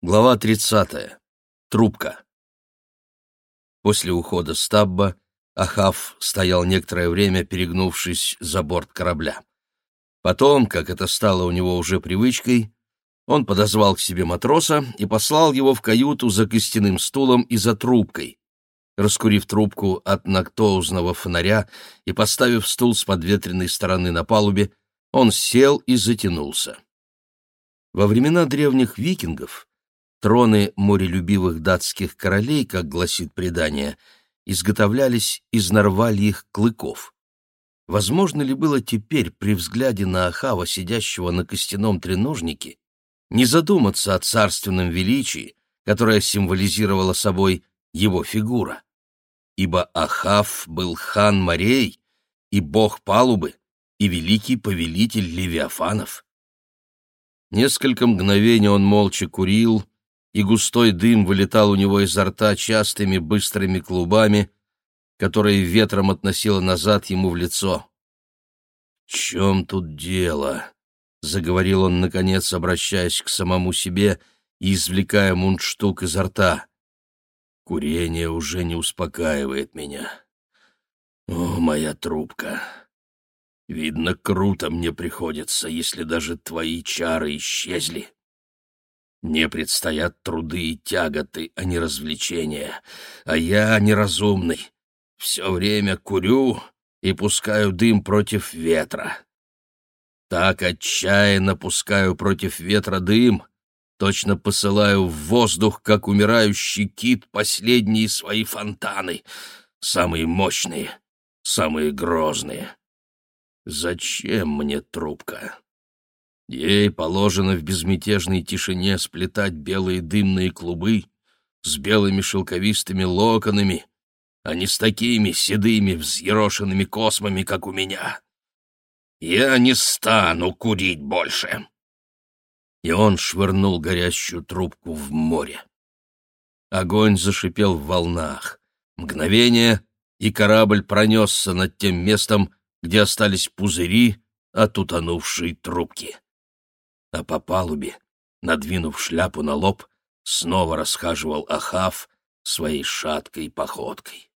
Глава 30. Трубка. После ухода Стабба Ахав стоял некоторое время, перегнувшись за борт корабля. Потом, как это стало у него уже привычкой, он подозвал к себе матроса и послал его в каюту за костяным стулом и за трубкой. Раскурив трубку от нактоузного фонаря и поставив стул с подветренной стороны на палубе, он сел и затянулся. Во времена древних викингов троны морелюбивых датских королей, как гласит предание, изготовлялись из нарвальих клыков. Возможно ли было теперь при взгляде на Ахава, сидящего на костяном треножнике, не задуматься о царственном величии, которое символизировало собой его фигура? Ибо Ахав был хан морей и бог палубы, и великий повелитель левиафанов. Несколько мгновений он молча курил, и густой дым вылетал у него изо рта частыми быстрыми клубами, которые ветром относило назад ему в лицо. «В чем тут дело?» — заговорил он, наконец, обращаясь к самому себе и извлекая мундштук изо рта. «Курение уже не успокаивает меня. О, моя трубка!» Видно, круто мне приходится, если даже твои чары исчезли. Мне предстоят труды и тяготы, а не развлечения, а я неразумный. Все время курю и пускаю дым против ветра. Так отчаянно пускаю против ветра дым, точно посылаю в воздух, как умирающий кит, последние свои фонтаны, самые мощные, самые грозные. Зачем мне трубка? Ей положено в безмятежной тишине сплетать белые дымные клубы с белыми шелковистыми локонами, а не с такими седыми взъерошенными космами, как у меня. Я не стану курить больше. И он швырнул горящую трубку в море. Огонь зашипел в волнах. Мгновение, и корабль пронесся над тем местом, где остались пузыри от утонувшей трубки. А по палубе, надвинув шляпу на лоб, снова расхаживал Ахав своей шаткой походкой.